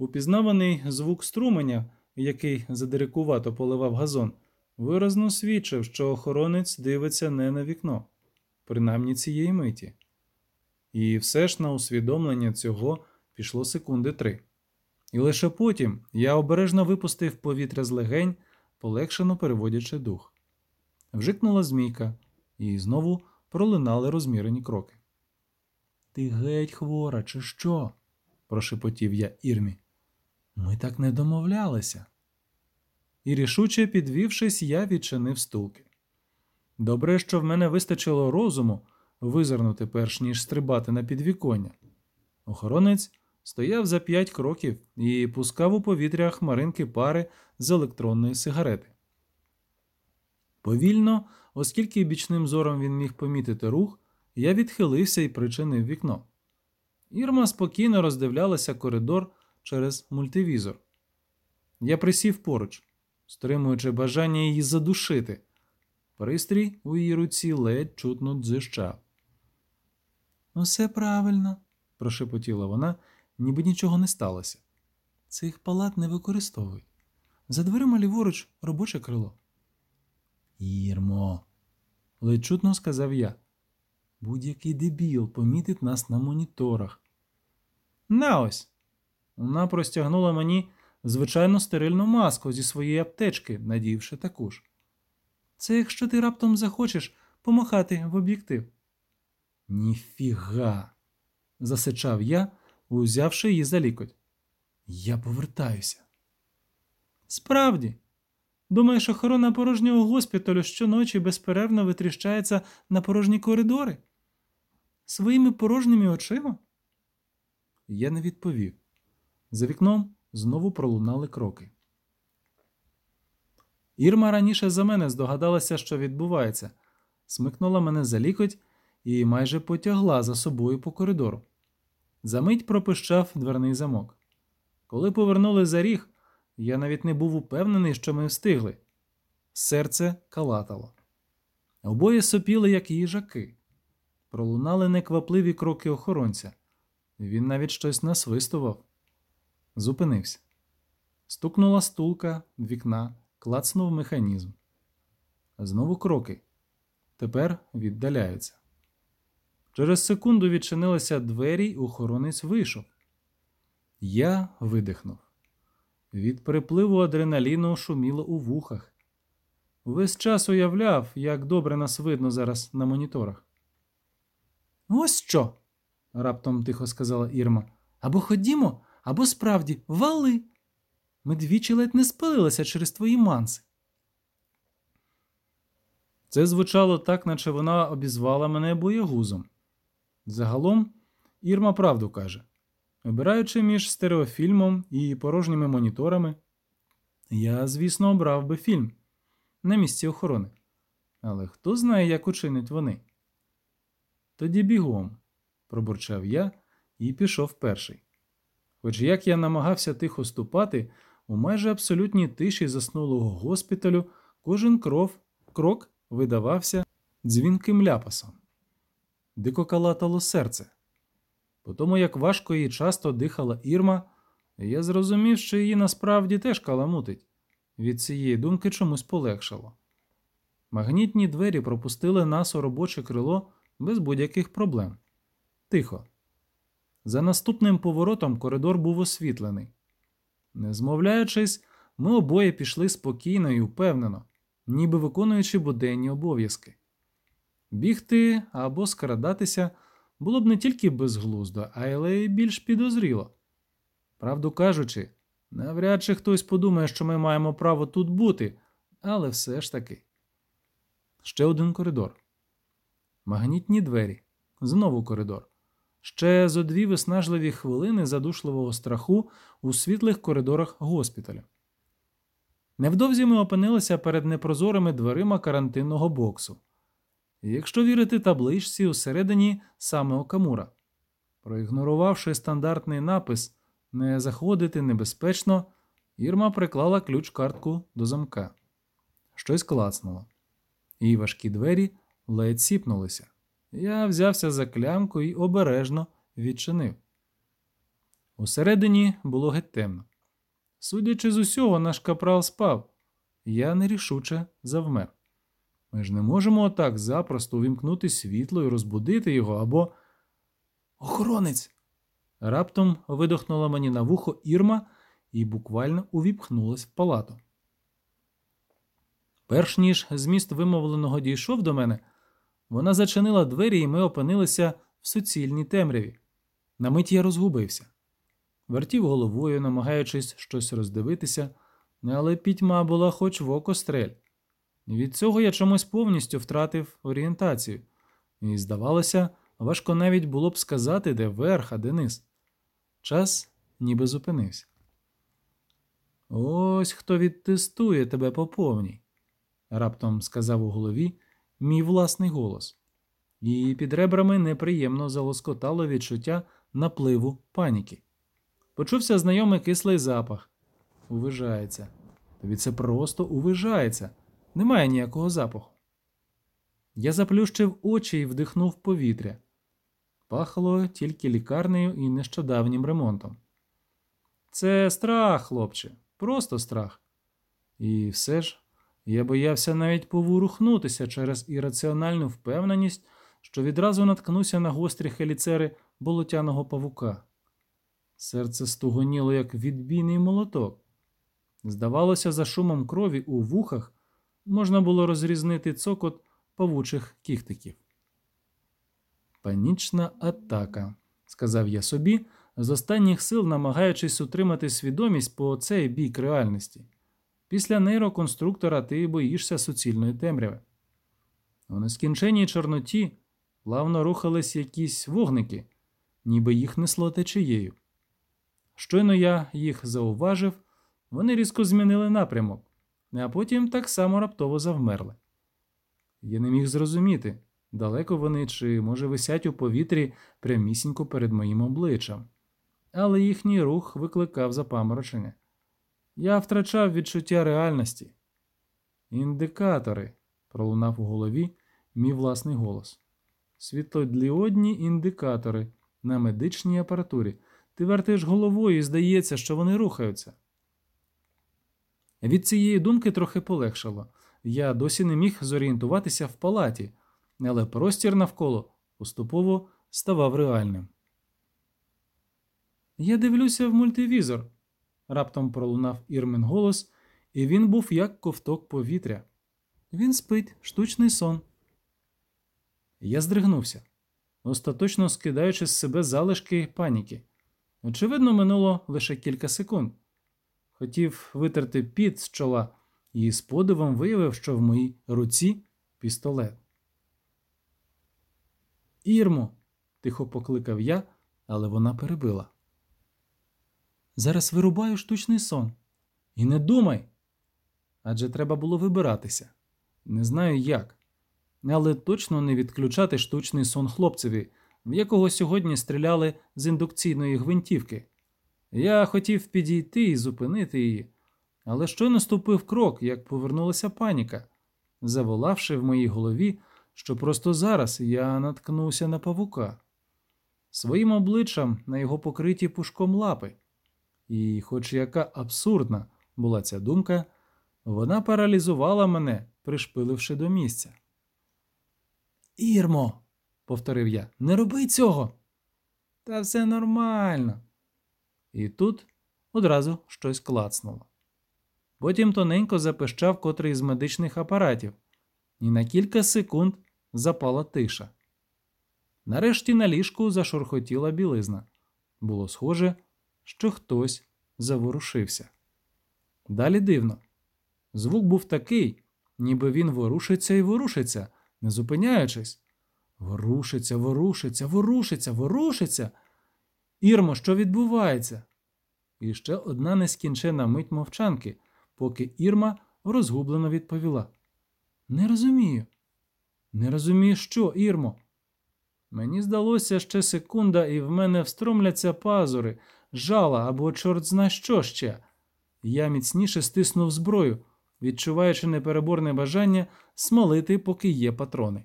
Упізнаваний звук струменя, який задирикувато поливав газон, виразно свідчив, що охоронець дивиться не на вікно, принаймні цієї миті. І все ж на усвідомлення цього пішло секунди три. І лише потім я обережно випустив повітря з легень, полегшено переводячи дух. Вжикнула змійка, і знову пролинали розмірені кроки. Ти геть хвора, чи що? прошепотів я Ірмі. Ми так не домовлялися. І рішуче підвівшись, я відчинив стулки. Добре, що в мене вистачило розуму визирнути перш ніж стрибати на підвіконня. Охоронець стояв за п'ять кроків і пускав у повітря хмаринки пари з електронної сигарети. Повільно, оскільки бічним зором він міг помітити рух, я відхилився і причинив вікно. Ірма спокійно роздивлялася коридор через мультивізор. Я присів поруч, стримуючи бажання її задушити. Пристрій у її руці ледь чутно дзищав. Усе правильно, прошепотіла вона, ніби нічого не сталося. Цих палат не використовують. За дверима ліворуч робоче крило. Ірмо, ледь чутно сказав я. Будь-який дебіл помітить нас на моніторах. На ось. Вона простягнула мені звичайно стерильну маску зі своєї аптечки, надівши таку ж. Це якщо ти раптом захочеш помахати в об'єктив. Ніфіга, засичав я, узявши її за лікоть. Я повертаюся. Справді, думаєш, охорона порожнього госпіталю щоночі безперервно витріщається на порожні коридори? Своїми порожніми очима? Я не відповів. За вікном знову пролунали кроки. Ірма раніше за мене здогадалася, що відбувається, смикнула мене за лікоть і майже потягла за собою по коридору. Замить пропищав дверний замок. Коли повернули за ріг, я навіть не був упевнений, що ми встигли. Серце калатало. Обоє сопіли, як їжаки. Пролунали неквапливі кроки охоронця. Він навіть щось насвистував. Зупинився. Стукнула стулка вікна, клацнув механізм. Знову кроки. Тепер віддаляються. Через секунду відчинилися двері, й охоронець вийшов. Я видихнув. Від припливу адреналіну шуміло у вухах. Весь час уявляв, як добре нас видно зараз на моніторах. Ось що, раптом тихо сказала Ірма. Або ходімо, або справді вали. Ми двічі ледь не спалилися через твої манси. Це звучало так, наче вона обізвала мене боєгузом. Загалом, Ірма правду каже. Обираючи між стереофільмом і порожніми моніторами, я, звісно, обрав би фільм на місці охорони. Але хто знає, як учинять вони? Тоді бігом, пробурчав я і пішов перший. Хоч як я намагався тихо ступати, у майже абсолютній тиші заснулого госпіталю кожен кров, крок видавався дзвінким ляпасом. Дико калатало серце. По тому, як важко і часто дихала Ірма, я зрозумів, що її насправді теж каламутить. Від цієї думки чомусь полегшало. Магнітні двері пропустили нас у робоче крило без будь-яких проблем. Тихо. За наступним поворотом коридор був освітлений. Не змовляючись, ми обоє пішли спокійно і впевнено, ніби виконуючи буденні обов'язки. Бігти або скрадатися було б не тільки безглуздо, але й більш підозріло. Правду кажучи, навряд чи хтось подумає, що ми маємо право тут бути, але все ж таки. Ще один коридор. Магнітні двері. Знову коридор. Ще зо дві виснажливі хвилини задушливого страху у світлих коридорах госпіталя. Невдовзі ми опинилися перед непрозорими дверима карантинного боксу. Якщо вірити табличці, усередині саме Окамура. Проігнорувавши стандартний напис не заходити небезпечно, Ірма приклала ключ картку до замка. Щось клацнуло. Її важкі двері ледь сіпнулися. Я взявся за клямку і обережно відчинив. Усередині було геть темно. Судячи з усього, наш капрал спав. Я нерішуче завмер. Ми ж не можемо отак запросто увімкнути світло і розбудити його або. Охоронець. Раптом видохнула мені на вухо Ірма і буквально увіпхнулась в палату. Перш ніж зміст вимовленого дійшов до мене, вона зачинила двері, і ми опинилися в суцільній темряві. На мить я розгубився. Вертів головою, намагаючись щось роздивитися, але пітьма була хоч в око стрель. Від цього я чомусь повністю втратив орієнтацію, і, здавалося, важко навіть було б сказати, де верх, а де низ. Час ніби зупинився. Ось хто відтестує тебе по повній, раптом сказав у голові мій власний голос, і під ребрами неприємно залоскотало відчуття напливу паніки. Почувся знайомий кислий запах. Увижається. Тобі це просто увижається. Немає ніякого запаху. Я заплющив очі і вдихнув повітря. Пахло тільки лікарнею і нещодавнім ремонтом. Це страх, хлопче, просто страх. І все ж я боявся навіть поворухнутися через ірраціональну впевненість, що відразу наткнуся на гострі хеліцери болотяного павука. Серце стугоніло, як відбійний молоток. Здавалося, за шумом крові у вухах можна було розрізнити цокот павучих кіхтиків. Панічна атака, сказав я собі, з останніх сил намагаючись утримати свідомість по цей бік реальності. Після нейроконструктора ти боїшся суцільної темряви. У нескінченій чорноті плавно рухались якісь вогники, ніби їх несло течією. Щойно я їх зауважив, вони різко змінили напрямок, а потім так само раптово завмерли. Я не міг зрозуміти, далеко вони чи, може, висять у повітрі прямісінько перед моїм обличчям, але їхній рух викликав запаморочення. Я втрачав відчуття реальності. Індикатори, пролунав у голові мій власний голос. Світлодіодні індикатори на медичній апаратурі. Ти вертаєш головою і здається, що вони рухаються. Від цієї думки трохи полегшало. Я досі не міг зорієнтуватися в палаті, але простір навколо поступово ставав реальним. Я дивлюся в мультивізор, раптом пролунав Ірмин голос, і він був як ковток повітря. Він спить, штучний сон. Я здригнувся, остаточно скидаючи з себе залишки паніки. Очевидно, минуло лише кілька секунд. Хотів витерти піт з чола і з подивом виявив, що в моїй руці пістолет. Ірмо, тихо покликав я, але вона перебила. Зараз вирубаю штучний сон. І не думай. Адже треба було вибиратися. Не знаю як. Але точно не відключати штучний сон хлопцеві, в якого сьогодні стріляли з індукційної гвинтівки. Я хотів підійти і зупинити її, але щойно ступив крок, як повернулася паніка, заволавши в моїй голові, що просто зараз я наткнувся на павука, своїм обличчям на його покриті пушком лапи. І, хоч яка абсурдна була ця думка, вона паралізувала мене, пришпиливши до місця. Ірмо, повторив я, не роби цього. Та все нормально. І тут одразу щось клацнуло. Потім тоненько запищав котрий з медичних апаратів, і на кілька секунд запала тиша. Нарешті на ліжку зашурхотіла білизна. Було схоже, що хтось заворушився. Далі дивно. Звук був такий, ніби він ворушиться і ворушиться, не зупиняючись. Ворушиться, ворушиться, ворушиться, ворушиться. Ірмо, що відбувається? І ще одна нескінчена мить мовчанки, поки Ірма розгублено відповіла: Не розумію. Не розумію, що, Ірмо? Мені здалося ще секунда, і в мене встромляться пазури, жала або чорт зна що ще. Я міцніше стиснув зброю, відчуваючи непереборне бажання смолити, поки є патрони.